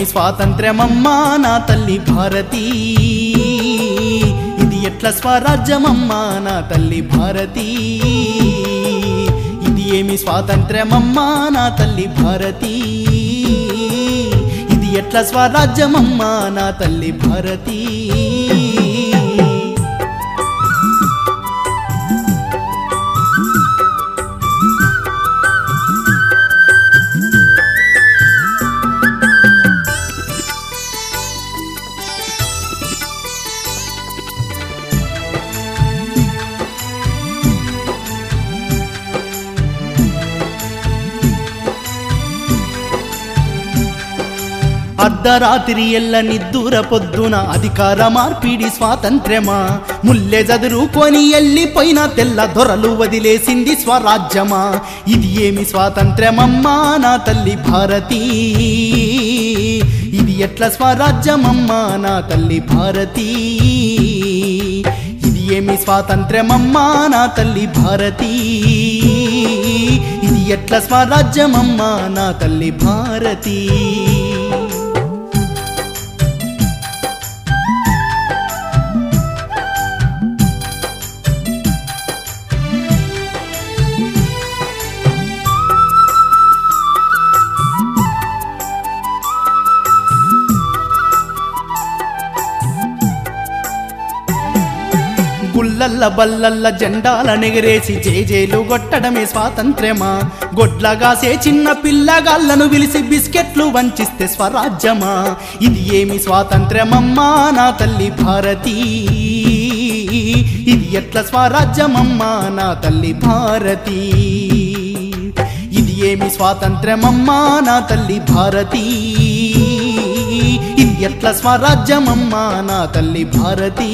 ఏమి స్వాతంత్ర్యమమ్మా నా తల్లి భారతీ. ఇది ఎట్ల స్వరాజ్యమమ్మా నా తల్లి భారతీ. ఇది ఏమి స్వాతంత్ర్యమమ్మా నా తల్లి భారతీ. ఇది ఎట్ల స్వరాజ్యమమ్మా నా తల్లి భారతీ. అర్ధరాత్రి ఎల్ల నిద్దుర పొద్దున అధికార మార్పిడి స్వాతంత్ర్యమా? ముల్లె చదురుకొని ఎల్లిపోయిన తెల్ల దొరలు వదిలేసింది స్వరాజ్యమా? ఇది ఏమి స్వాతంత్ర్యమమ్మా నా తల్లి భారతీ? ఇది ఎట్ల స్వరాజ్యమమ్మా నా తల్లి భారతీ? ఇది ఏమి స్వాతంత్ర్యమమ్మా నా తల్లి భారతీ? ఇది ఎట్ల స్వరాజ్యమమ్మా నా తల్లి భారతీ? గుల్లల్ల బల్లల్ల జెండాల నెగరేసి జేజేలు కొట్టడమే స్వాతంత్ర్యమా? గొడ్లగాసే చిన్న పిల్లగాళ్ళను విలిసి బిస్కెట్లు వంచిస్తే స్వరాజ్యమా? ఇది ఏమి స్వాతంత్ర్యమమ్మా నా తల్లి భారతి? ఇది ఎట్ల స్వరాజ్యమమ్మా నా తల్లి భారతి? ఇది ఏమి స్వాతంత్ర్యమమ్మా నా తల్లి భారతీ? ఇది ఎట్ల స్వరాజ్యమమ్మా నా తల్లి భారతీ?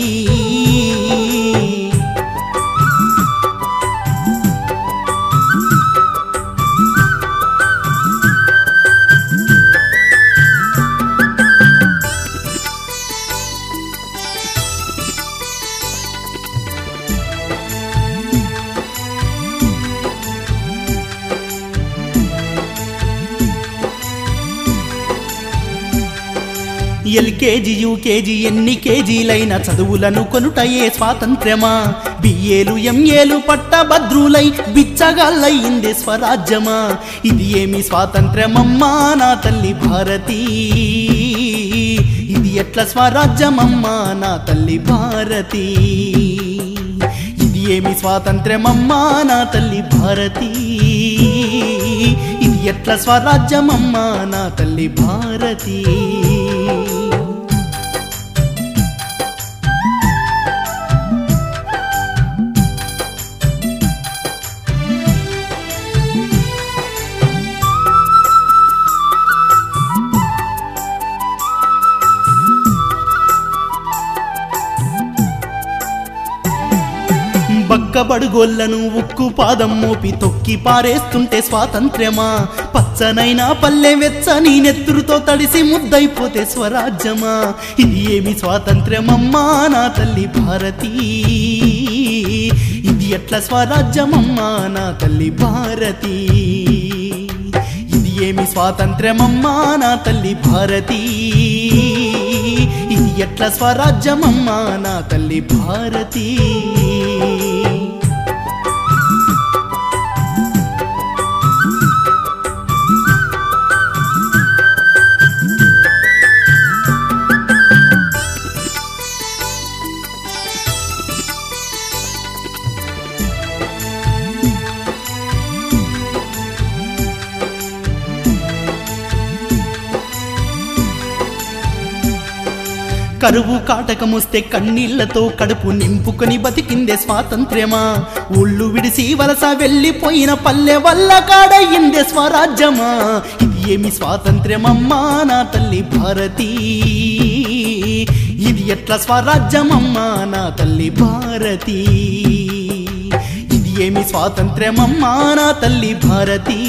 ఎల్కేజీ యూకేజీ ఎన్ని కేజీలైన చదువులను కొనుటయే స్వాతంత్ర్యమా? బిఏలు ఎంఏలు పట్టభద్రులై బిచ్చగాళ్ళయిందే స్వరాజ్యమా? ఇది ఏమి స్వాతంత్ర్యమమ్మా నా తల్లి భారతీ? ఇది ఎట్ల స్వరాజ్యమమ్మా నా తల్లి భారతీ? ఇది ఏమి స్వాతంత్ర్యమమ్మా నా తల్లి భారతీ? ఇది ఎట్ల స్వరాజ్యమమ్మా నా తల్లి భారతీ? బక్కబడుగోళ్ళను ఉక్కు పాదం మోపి తొక్కి పారేస్తుంటే స్వాతంత్ర్యమా? పచ్చనైన పల్లె వెచ్చని నెత్తురుతో తడిసి ముద్దైపోతే స్వరాజ్యమా? ఇది ఏమి స్వాతంత్ర్యమమ్మా నా తల్లి భారతీ? ఇది ఎట్ల స్వరాజ్యమమ్మా నా తల్లి భారతీ? ఇది ఏమి స్వాతంత్ర్యమమ్మా నా తల్లి భారతీ? ఇది ఎట్ల స్వరాజ్యమమ్మా నా తల్లి భారతీ? కరువు కాటకమొస్తే కన్నీళ్ళతో కడుపు నింపుకొని బతికిందే స్వాతంత్ర్యమా? ఊళ్ళు విడిసి వలస వెళ్ళిపోయిన పల్లె వల్ల కాడయిందే స్వరాజ్యమా? ఇది ఏమి స్వాతంత్ర్యమమ్మా నా తల్లి భారతీ? ఇది ఎట్ల స్వరాజ్యమమ్మా నా తల్లి భారతీ? ఇది ఏమి స్వాతంత్ర్యమమ్మా నా తల్లి భారతీ?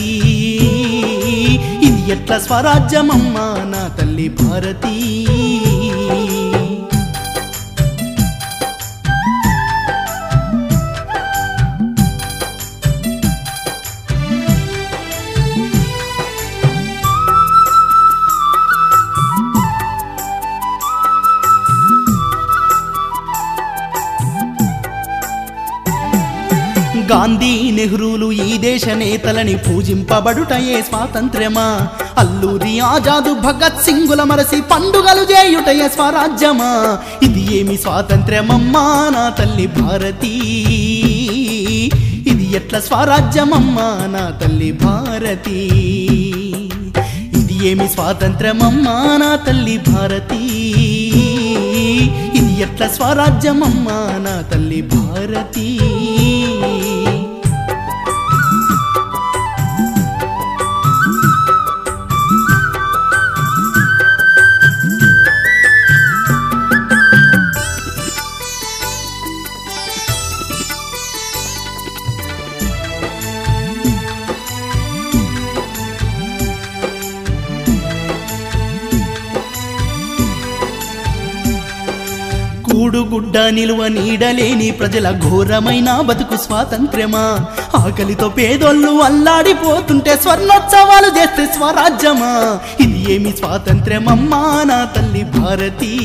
ఇది ఎట్ల స్వరాజ్యమమ్మా నా తల్లి భారతీ? గాంధీ నెహ్రూలు ఈ దేశ నేతలని పూజింపబడుటయే స్వాతంత్ర్యమా? అల్లూరి ఆజాదు భగత్ సింగుల మరసి పండుగలు చేయుటయే స్వరాజ్యమా? ఇది ఏమి స్వాతంత్ర్యమమ్మా నా తల్లి భారతీ? ఇది ఎట్ల స్వరాజ్యమమ్మా నా తల్లి భారతీ? ఇది ఏమి స్వాతంత్ర్యమమ్మా నా తల్లి భారతీ? ఇది ఎట్ల స్వరాజ్యమమ్మా నా తల్లి భారతీ? గుడ్డ నిలువ నీడలేని ప్రజల ఘోరమైన బతుకు స్వాతంత్ర్యమా? ఆకలితో పేదోళ్ళు అల్లాడిపోతుంటే స్వర్ణోత్సవాలు చేస్తే స్వరాజ్యమా? ఇది ఏమి స్వాతంత్ర్యమమ్మా నా తల్లి భారతీ?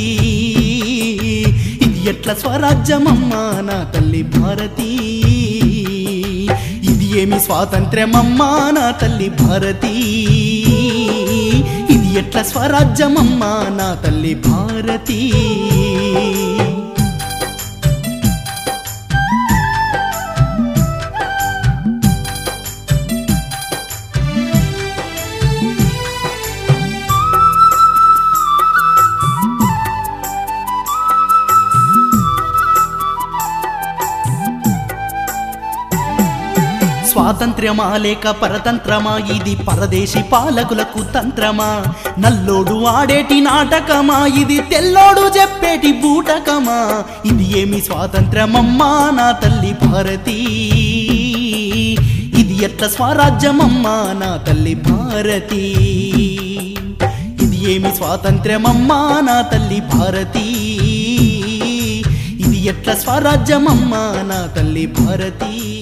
ఇది ఎట్ల స్వరాజ్యమమ్మా నా తల్లి భారతీ? ఇది ఏమి స్వాతంత్ర్యమమ్మా నా తల్లి భారతీ? ఇది ఎట్ల స్వరాజ్యమమ్మా నా తల్లి భారతీ? స్వాతంత్ర్యమా లేక పరతంత్రమా? ఇది పరదేశి పాలకులకు తంత్రమా? నల్లోడు ఆడేటి నాటకమా? ఇది తెల్లోడు చెప్పేటి బూటకమా? ఇది ఏమి స్వాతంత్ర్యమమ్మా నా తల్లి భారతీ? ఇది ఎట్ల స్వరాజ్యమమ్మా నా తల్లి భారతీ? ఇది ఏమి స్వాతంత్ర్యమమ్మా నా తల్లి భారతీ? ఇది ఎట్ల స్వరాజ్యమమ్మా నా తల్లి భారతీ?